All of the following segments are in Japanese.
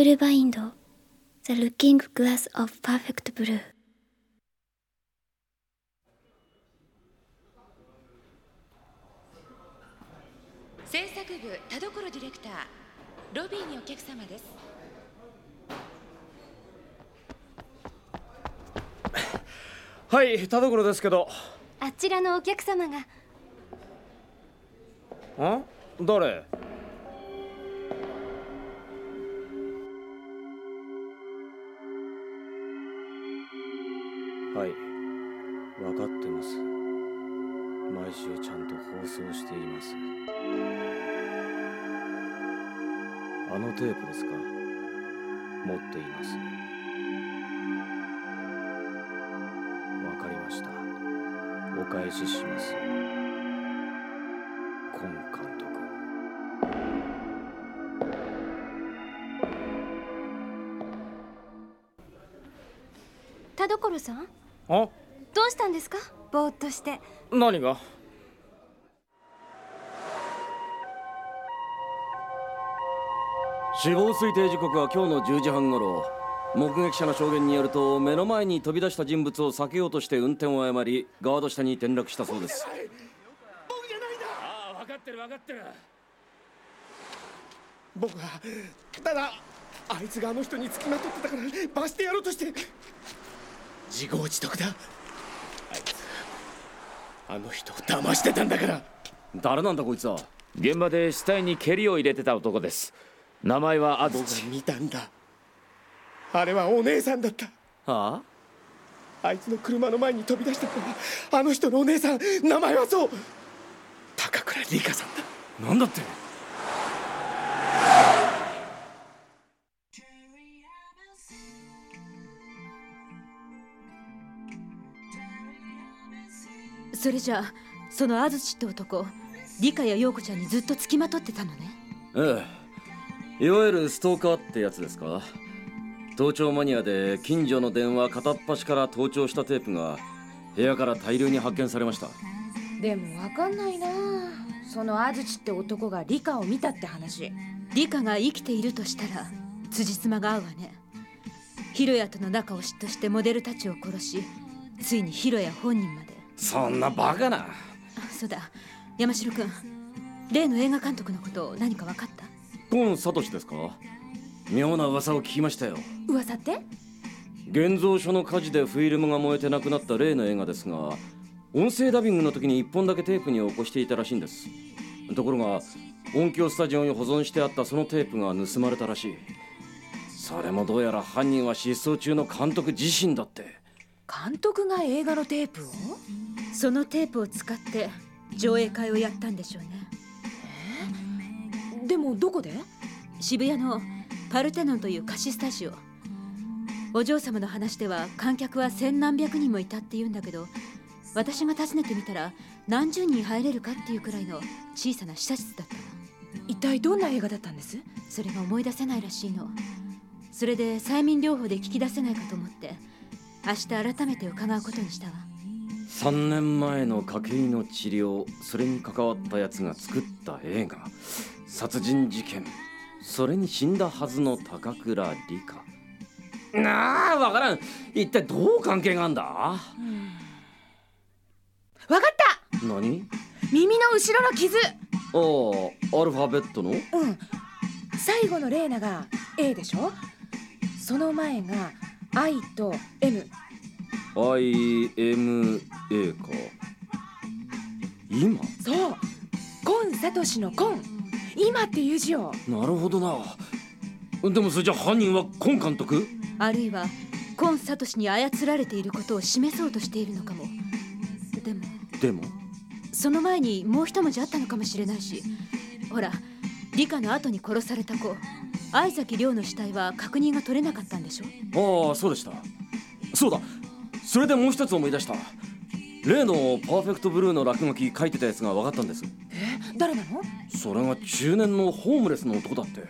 ブルバインド The Looking Glass of Perfect Blue. 制作部田所ディレクターロビーにお客様です。はい田所ですけど。あちらのお客様が。ん？誰？お返しします。今監督。田所さん？あ？どうしたんですか？ぼーっとして。何が？死亡推定時刻は今日の10時半頃目撃者の証言によると目の前に飛び出した人物を避けようとして運転を誤りガード下に転落したそうです。僕じゃないんだああ分かってる分かってる。僕はただあいつがあの人に付きまとってたから罰してやろうとして自業自得だ。あい。つあの人を騙してたんだから。誰なんだこいつは。現場で死体に蹴りを入れてた男です。名前は安僕土が見たんだあれはお姉さんだった。はあ？いつの車の前に飛び出したのはあの人のお姉さん。名前はそう。高倉理香さんだ。あなんだって？それじゃあその安土って男理香や陽子ちゃんにずっと付きまとってたのね。ええ。いわゆるストーカーってやつですか？盗聴マニアで近所の電話片っ端から盗聴したテープが部屋から大量に発見されました。でもわかんないな。その安土って男が理科を見たって話。理香が生きているとしたら辻褄が合うわね。ヒロヤとの仲を嫉妬してモデルたちを殺しついにヒロヤ本人まで。そんなバカな。あそうだ。山城君例の映画監督のこと何か分かった？ゴンサトシですか？妙な噂を聞きましたよ。噂って？現像所の火事でフィルムが燃えてなくなった例の映画ですが音声ダビングの時に1本だけテープに起こしていたらしいんです。ところが音響スタジオに保存してあったそのテープが盗まれたらしい。それもどうやら犯人は失踪中の監督自身だって。監督が映画のテープを？そのテープを使って上映会をやったんでしょうね。でもどこで？渋谷のパルテノンという貸しスタジオ。お嬢様の話では観客は千何百人もいたって言うんだけど私が訪ねてみたら何十人入れるかっていうくらいの小さな試写室だった。の一体どんな映画だったんです？それが思い出せないらしいの。それで催眠療法で聞き出せないかと思って明日改めて伺うことにしたわ。3年前の家計の治療それに関わったやつが作った映画。殺人事件それに死んだはずの高倉理香。なあわからん。一体どう関係があんだ？わかった。何？耳の後ろの傷。ああアルファベットの？うん。最後のレーナが A でしょ？その前が I と M IMA か。今？そう。コンサトシのコン今っていう字を。なるほどな。でもそれじゃ犯人はコン監督？あるいはコンサトシに操られていることを示そうとしているのかも。でもでも？その前にもう一文字あったのかもしれないし。ほら理科の後に殺された子。相崎亮の死体は確認が取れなかったんでしょ？ああそうでした。そうだ。それでもう一つ思い出した。例のパーフェクトブルーの落書き書いてたやつが分かったんです。え？誰なの？それが中年のホームレスの男だって。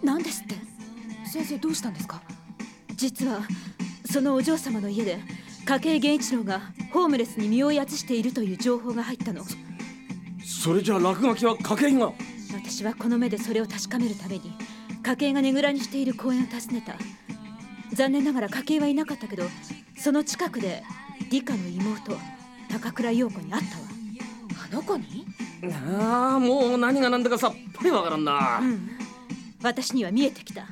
なんですって？先生どうしたんですか？実はそのお嬢様の家で家計源一郎がホームレスに身をやつしているという情報が入ったの。それじゃ落書きは家計が？私はこの目でそれを確かめるために家計がねぐらにしている公園を訪ねた。残念ながら家計はいなかったけどその近くで理科の妹高倉陽子に会ったわ。あの子に？ああもう何が何だかさっぱりわからんな、うん。私には見えてきた。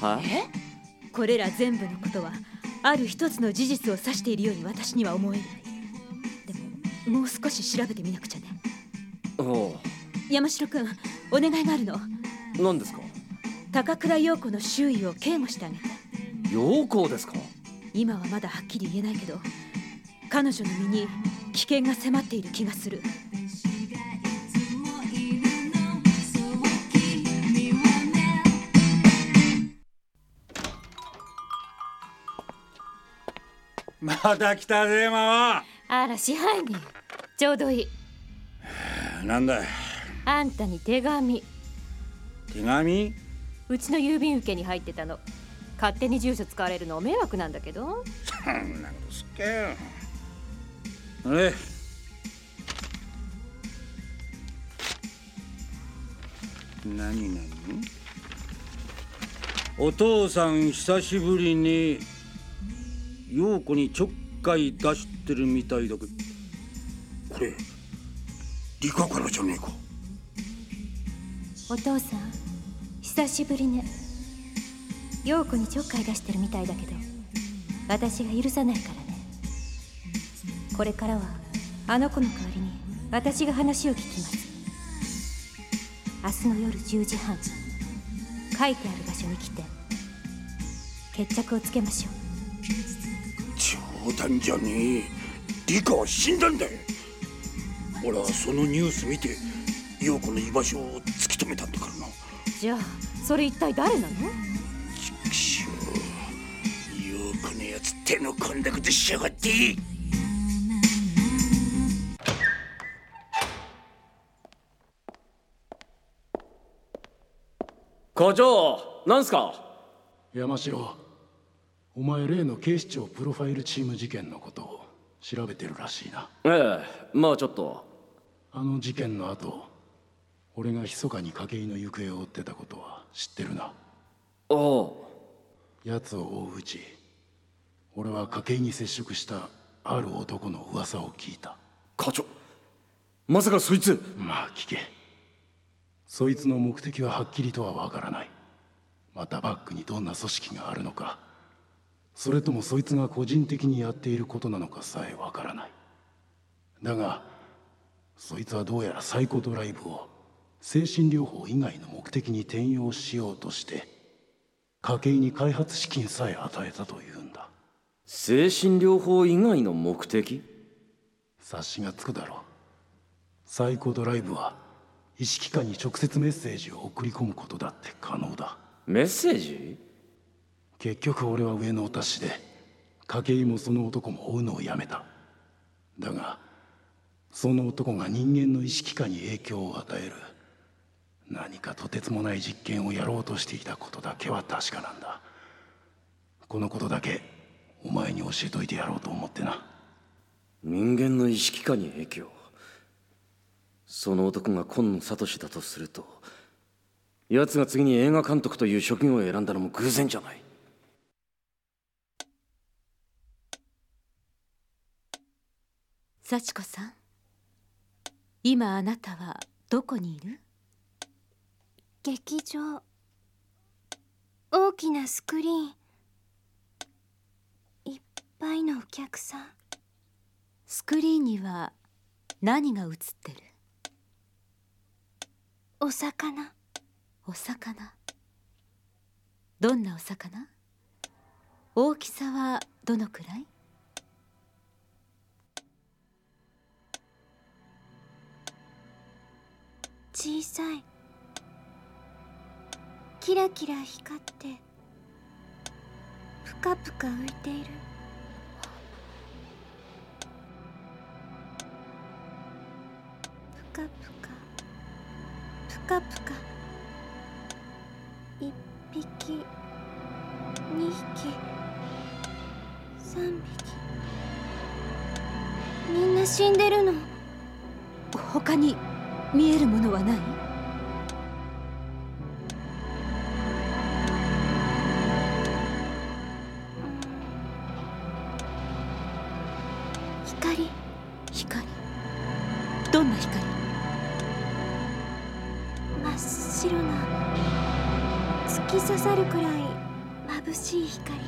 はこれら全部のことはある一つの事実を指しているように私には思えない。でももう少し調べてみなくちゃね。おう。山城君お願いがあるの。何ですか？高倉陽子の周囲を警護してあげて。陽光ですか？今はまだはっきり言えないけど彼女の身に危険が迫っている気がするまだ来たぜマあら支配人。ちょうどいい。マなんだい？あんたに手紙。手紙？うちの郵便受けに入ってたの。勝手に住所使われるの迷惑なんだけど。そんなことすっけよ。あれ？何何？お父さん久しぶりに陽子にちょっかい出してるみたいだけどこれ理科からじゃねえか。お父さん久しぶりね。陽子にちょっかい出してるみたいだけど私が許さないからね。これからはあの子の代わりに私が話を聞きます。明日の夜10時半書いてある場所に来て決着をつけましょう。冗談じゃねえ。理科は死んだんだ。よ俺はそのニュース見て陽子の居場所を突き止めたんだからな。じゃあそれ一体誰なの？くしょう陽子のやつ手の込んだことしやがって。課長なんすか？山城お前例の警視庁プロファイルチーム事件のことを調べてるらしいな。ええまあちょっと。あの事件の後俺が密かに筧の行方を追ってたことは知ってるな。ああ。奴を追ううち俺は筧に接触したある男の噂を聞いた。課長。まさかそいつ。まあ聞け。そいつの目的ははっきりとはわからない。またバックにどんな組織があるのかそれともそいつが個人的にやっていることなのかさえわからない。だがそいつはどうやらサイコドライブを精神療法以外の目的に転用しようとして筧に開発資金さえ与えたというんだ。精神療法以外の目的？察しがつくだろう。サイコドライブは意識下に直接メッセージを送り込むことだって可能だ。メッセージ？結局俺は上のお達しで筧もその男も追うのをやめた。だがその男が人間の意識下に影響を与える何かとてつもない実験をやろうとしていたことだけは確かなんだ。このことだけお前に教えといてやろうと思ってな。人間の意識下に影響？その男が今野聡だとすると奴が次に映画監督という職業を選んだのも偶然じゃない。幸子さん今あなたはどこにいる？劇場大きなスクリーン。いっぱいのお客さん。スクリーンには何が映ってる？お魚。お魚？どんなお魚？大きさはどのくらい？小さい。キラキラ光ってプカプカ浮いている。プカプカプカプカ一匹二匹三匹。みんな死んでるの。他に見えるものはない？光？光？どんな光？真っ白な突き刺さるくらい眩しい光。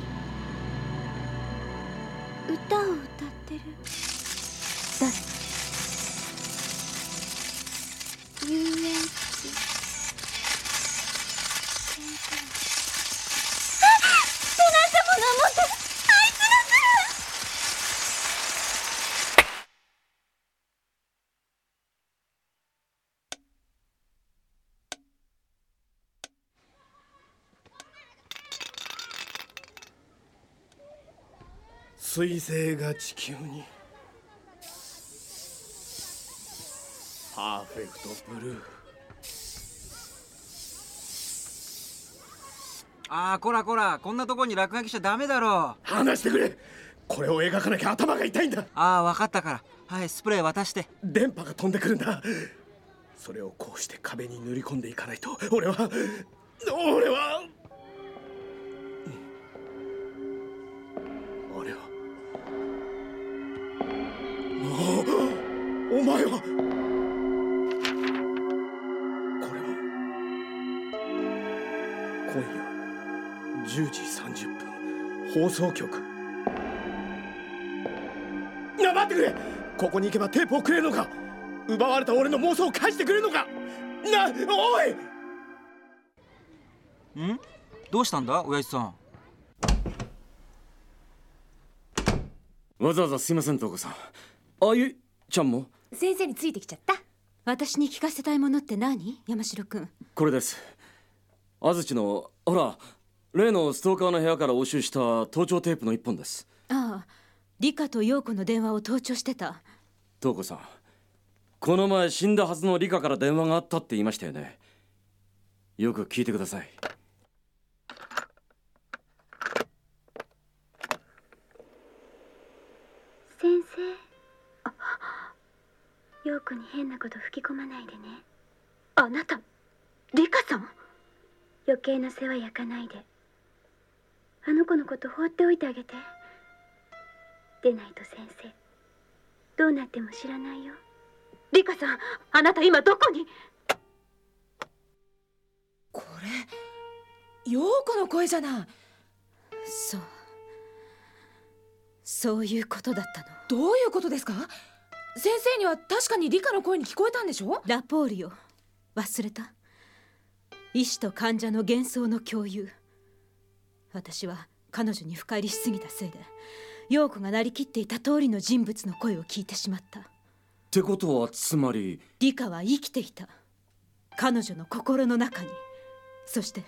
歌を歌ってる誰遊園地あってなんかもの持ってあいつが来る彗星が地球に。パーフェクトブルー。ああこらこら。こんなとこに落書きしちゃダメだろ話してくれ。これを描かなきゃ頭が痛いんだ。ああ分かったから。はいスプレー渡して。電波が飛んでくるんだ。それをこうして壁に塗り込んでいかないと俺は俺は放送局。な待ってくれ。ここに行けばテープをくれるのか。奪われた俺の妄想を返してくれるのか。なおい。ん？どうしたんだ？親父さん。わざわざすいません東子さん。あゆちゃんも？先生についてきちゃった。私に聞かせたいものって何？山城君これです。安土のほら例のストーカーの部屋から押収した盗聴テープの一本です。ああ理香と陽子の電話を盗聴してた。東子さんこの前死んだはずの理香から電話があったって言いましたよね。よく聞いてください。先生。陽子に変なこと吹き込まないでね。あなた理香さん？余計な世話焼かないであの子のこと放っておいてあげて。でないと先生どうなっても知らないよ。理香さんあなた今どこに？これ陽子の声じゃな。いそう。そういうことだったの。どういうことですか？先生には確かに理科の声に聞こえたんでしょ？ラポールよ。忘れた。医師と患者の幻想の共有私は彼女に深入りしすぎたせいで陽子がなりきっていた通りの人物の声を聞いてしまった。ってことはつまり理香は生きていた。彼女の心の中に。そして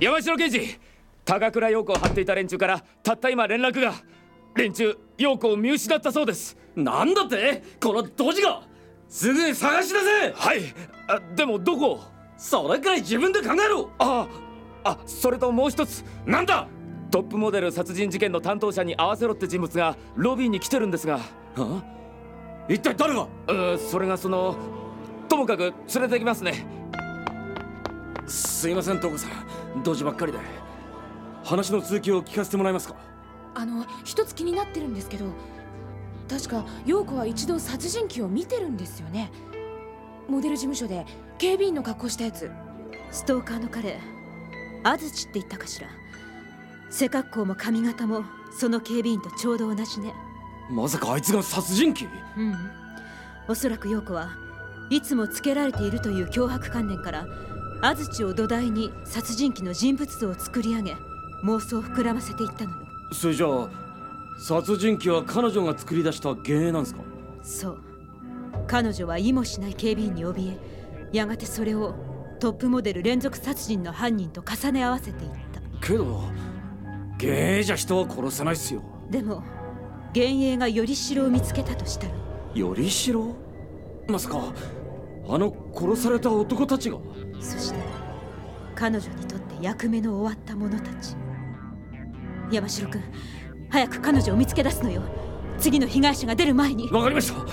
山城刑事高倉陽子を張っていた連中からたった今連絡が連中陽子を見失ったそうです。なんだって？このドジが！すぐに探し出せ！はい。あでもどこ？それくらい自分で考えろ！ああそれともう一つ。なんだ！トップモデル殺人事件の担当者に合わせろって人物がロビーに来てるんですが。は一体誰が？うそれがそのともかく連れてきますね。すいません東子さん。ドジばっかりで。話の続きを聞かせてもらえますか？あの一つ気になってるんですけど確か陽子は一度殺人鬼を見てるんですよね。モデル事務所で警備員の格好したやつ。ストーカーの彼安土って言ったかしら？背格好も髪型もその警備員とちょうど同じね。まさかあいつが殺人鬼？うん。おそらく陽子はいつもつけられているという脅迫観念から安土を土台に殺人鬼の人物像を作り上げ妄想を膨らませていったのよ。それじゃあ殺人鬼は彼女が作り出した幻影なんですか？そう。彼女は意もしない警備員に怯えやがてそれをトップモデル連続殺人の犯人と重ね合わせていった。けど芸じゃ人は殺せないっすよ。でも幻影がよりしろを見つけたとしたら。よりしろまさかあの殺された男たちが？そして彼女にとって役目の終わった者たち。山城君早く彼女を見つけ出すのよ。次の被害者が出る前に。わかりました。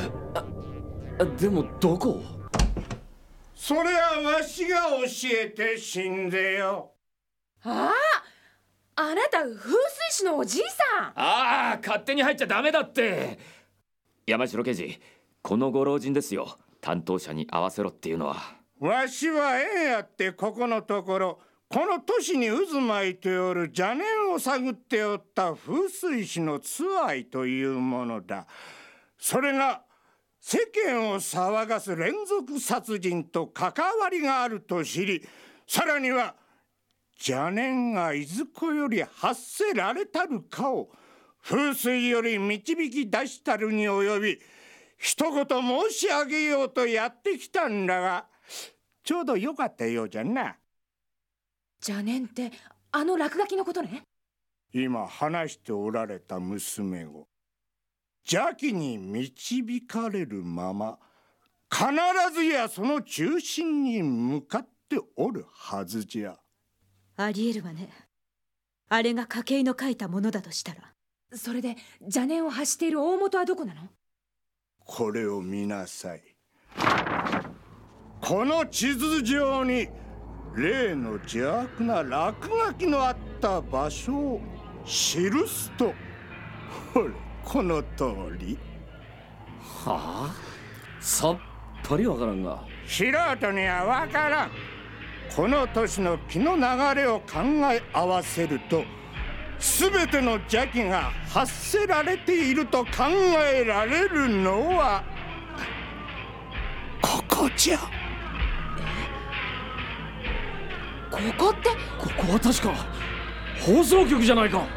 あでもどこ？それはわしが教えて死んでよ。あああなた風水師のおじいさん。ああ勝手に入っちゃダメだって。山城刑事このご老人ですよ。担当者に合わせろっていうのは。わしはええやってここのところこの都市に渦巻いておる邪念を探っておった風水師のツアイというものだ。それが世間を騒がす連続殺人と関わりがあると知りさらには邪念がいずこより発せられたるかを風水より導き出したるに及び一言申し上げようとやってきたんだがちょうどよかったようじゃな。邪念ってあの落書きのことね。今話しておられた娘を邪気に導かれるまま必ずやその中心に向かっておるはずじゃ。ありえるわね。あれが筧の書いたものだとしたら。それで邪念を発している大元はどこなの？これを見なさい。この地図上に例の邪悪な落書きのあった場所を記すと。ほれこの通り。はあ？さっぱりわからんが。素人にはわからん。この年の気の流れを考え合わせると全ての邪気が発せられていると考えられるのはここじゃ。ここって？ここは確か放送局じゃないか